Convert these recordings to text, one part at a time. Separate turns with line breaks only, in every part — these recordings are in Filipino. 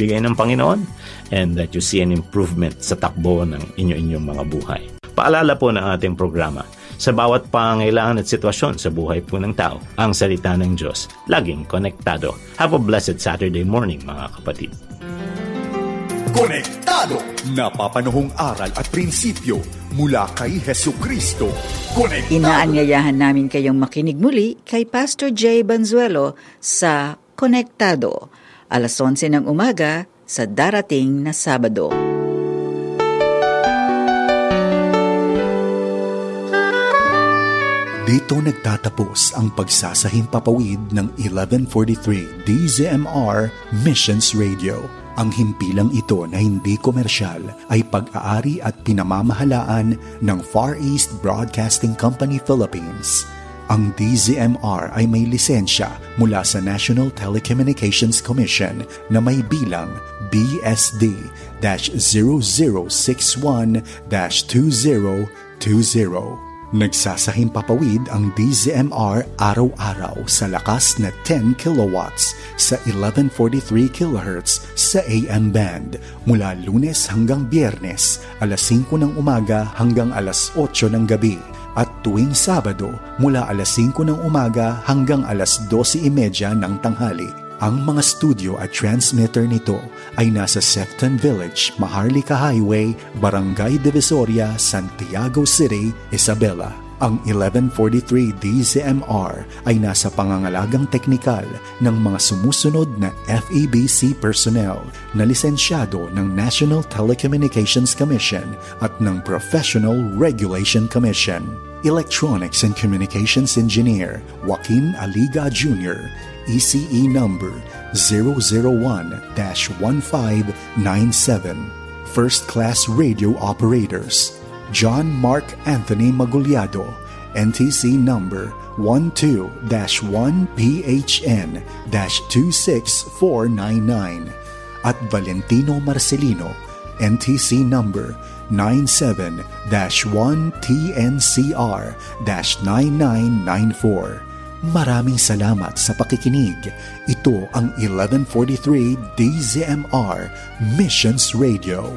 bigay ng Panginoon and that you see an improvement sa takbo ng inyo-inyong mga buhay. Paalala po ng ating programa, sa bawat pangailangan at sitwasyon sa buhay po ng tao, ang salita ng Diyos, laging konektado. Have a blessed Saturday morning mga kapatid.
Konektado! Napapanahong aral at prinsipyo mula kay Heso Kristo. Konektado!
Inaanyayahan namin kayong makinig muli kay Pastor Jay Banzuelo sa Konektado, alas 11 ng umaga sa darating na Sabado.
Dito nagtatapos ang pagsasahimpapawid ng 1143 DZMR Missions Radio. Ang himpilang ito na hindi komersyal ay pag-aari at pinamamahalaan ng Far East Broadcasting Company Philippines. Ang DZMR ay may lisensya mula sa National Telecommunications Commission na may bilang BSD-0061-2020. Nagsasahing papawid ang DZMR araw-araw sa lakas na 10 kilowatts sa 1143 kHz sa AM band mula lunes hanggang biyernes alas 5 ng umaga hanggang alas 8 ng gabi at tuwing Sabado mula alas 5 ng umaga hanggang alas 12.30 ng tanghali. Ang mga studio at transmitter nito ay nasa Sefton Village, Maharlika Highway, Barangay Divisoria, Santiago City, Isabela. Ang 1143 DZMR ay nasa pangangalagang teknikal ng mga sumusunod na FEBC personnel na lisensyado ng National Telecommunications Commission at ng Professional Regulation Commission. Electronics and Communications Engineer Joaquin Aliga Jr., ECE number 001-1597. First Class Radio Operators John Mark Anthony Maguliado, NTC number 12-1PHN-26499 at Valentino Marcelino, NTC number 97-1TNCR-9994. Maraming salamat sa pakikinig. Ito ang 1143 DZMR Missions Radio.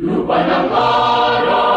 lupa ng araw.